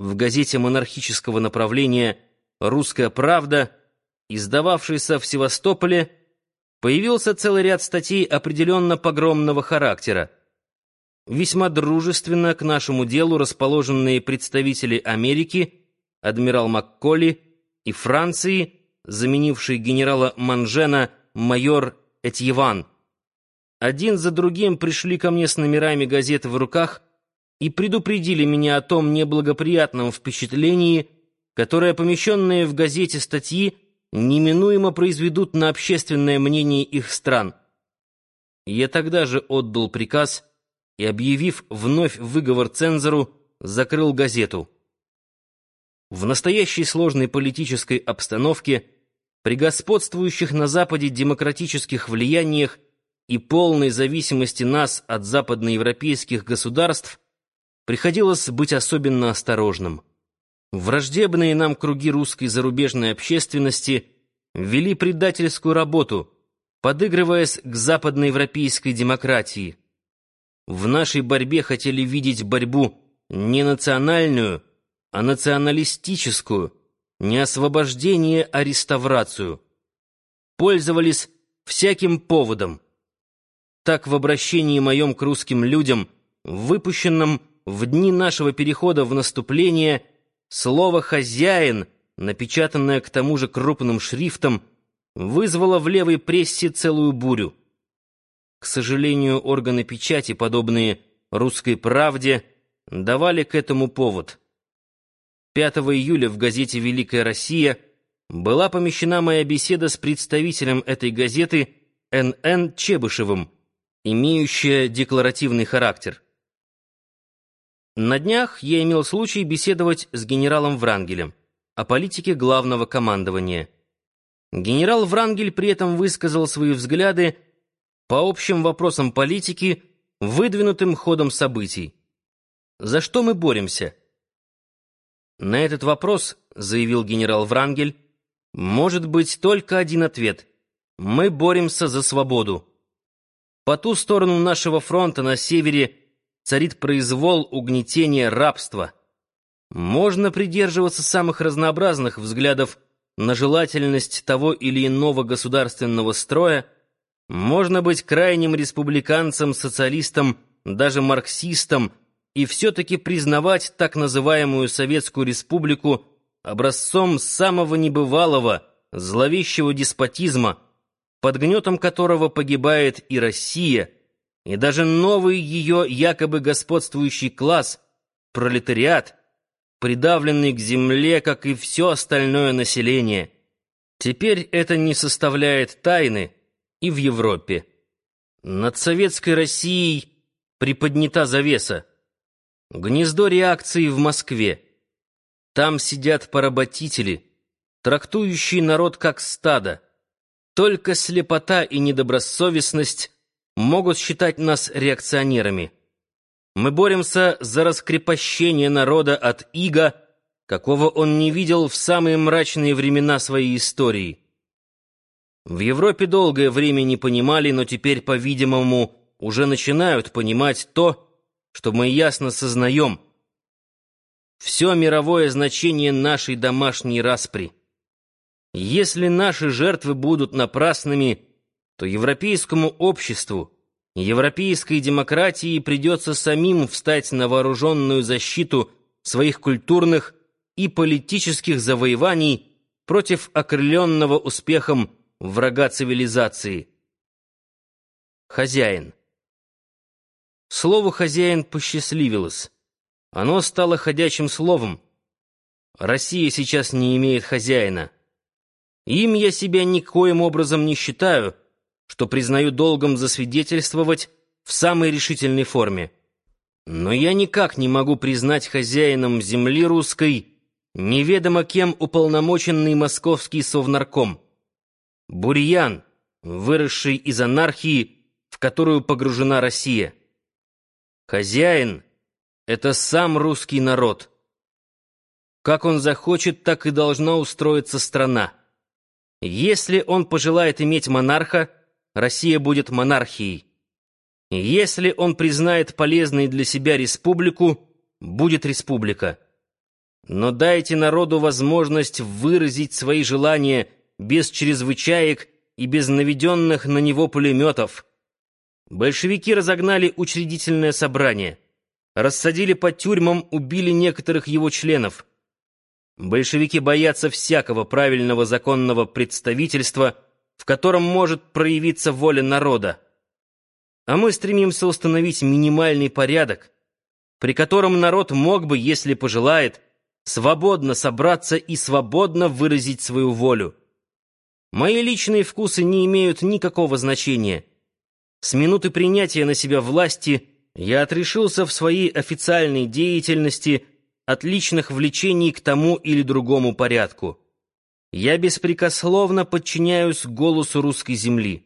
в газете монархического направления «Русская правда», издававшейся в Севастополе, появился целый ряд статей определенно погромного характера. Весьма дружественно к нашему делу расположенные представители Америки, адмирал Макколи, и Франции, заменивший генерала Манжена майор Этьеван, один за другим пришли ко мне с номерами газеты в руках и предупредили меня о том неблагоприятном впечатлении, которое помещенные в газете статьи неминуемо произведут на общественное мнение их стран. Я тогда же отдал приказ и, объявив вновь выговор цензору, закрыл газету. В настоящей сложной политической обстановке, при господствующих на Западе демократических влияниях и полной зависимости нас от западноевропейских государств, приходилось быть особенно осторожным. Враждебные нам круги русской зарубежной общественности вели предательскую работу, подыгрываясь к западноевропейской демократии. В нашей борьбе хотели видеть борьбу не национальную, а националистическую, не освобождение, а реставрацию. Пользовались всяким поводом. Так в обращении моем к русским людям, выпущенном в дни нашего перехода в наступление, слово «хозяин», напечатанное к тому же крупным шрифтом, вызвало в левой прессе целую бурю. К сожалению, органы печати, подобные «Русской правде», давали к этому повод. 5 июля в газете «Великая Россия» была помещена моя беседа с представителем этой газеты Н.Н. Чебышевым, имеющая декларативный характер. На днях я имел случай беседовать с генералом Врангелем о политике главного командования. Генерал Врангель при этом высказал свои взгляды по общим вопросам политики, выдвинутым ходом событий. За что мы боремся? На этот вопрос, заявил генерал Врангель, может быть только один ответ. Мы боремся за свободу. По ту сторону нашего фронта на севере царит произвол, угнетение, рабство. Можно придерживаться самых разнообразных взглядов на желательность того или иного государственного строя, можно быть крайним республиканцем, социалистом, даже марксистом, и все-таки признавать так называемую Советскую Республику образцом самого небывалого, зловещего деспотизма, под гнетом которого погибает и Россия, и даже новый ее якобы господствующий класс, пролетариат, придавленный к земле, как и все остальное население. Теперь это не составляет тайны и в Европе. Над советской Россией приподнята завеса. Гнездо реакции в Москве. Там сидят поработители, трактующие народ как стадо. Только слепота и недобросовестность могут считать нас реакционерами. Мы боремся за раскрепощение народа от ига, какого он не видел в самые мрачные времена своей истории. В Европе долгое время не понимали, но теперь, по-видимому, уже начинают понимать то, что мы ясно сознаем. Все мировое значение нашей домашней распри. Если наши жертвы будут напрасными, то европейскому обществу, европейской демократии придется самим встать на вооруженную защиту своих культурных и политических завоеваний против окрыленного успехом врага цивилизации. Хозяин. Слово «хозяин» посчастливилось. Оно стало ходячим словом. Россия сейчас не имеет хозяина. Им я себя никоим образом не считаю, что признаю долгом засвидетельствовать в самой решительной форме. Но я никак не могу признать хозяином земли русской неведомо кем уполномоченный московский совнарком. Бурьян, выросший из анархии, в которую погружена Россия. Хозяин — это сам русский народ. Как он захочет, так и должна устроиться страна. Если он пожелает иметь монарха, Россия будет монархией. Если он признает полезной для себя республику, будет республика. но дайте народу возможность выразить свои желания без чрезвычаек и без наведенных на него пулеметов. Большевики разогнали учредительное собрание, рассадили по тюрьмам, убили некоторых его членов. Большевики боятся всякого правильного законного представительства, в котором может проявиться воля народа. А мы стремимся установить минимальный порядок, при котором народ мог бы, если пожелает, свободно собраться и свободно выразить свою волю. Мои личные вкусы не имеют никакого значения. С минуты принятия на себя власти я отрешился в своей официальной деятельности от личных влечений к тому или другому порядку. Я беспрекословно подчиняюсь голосу русской земли.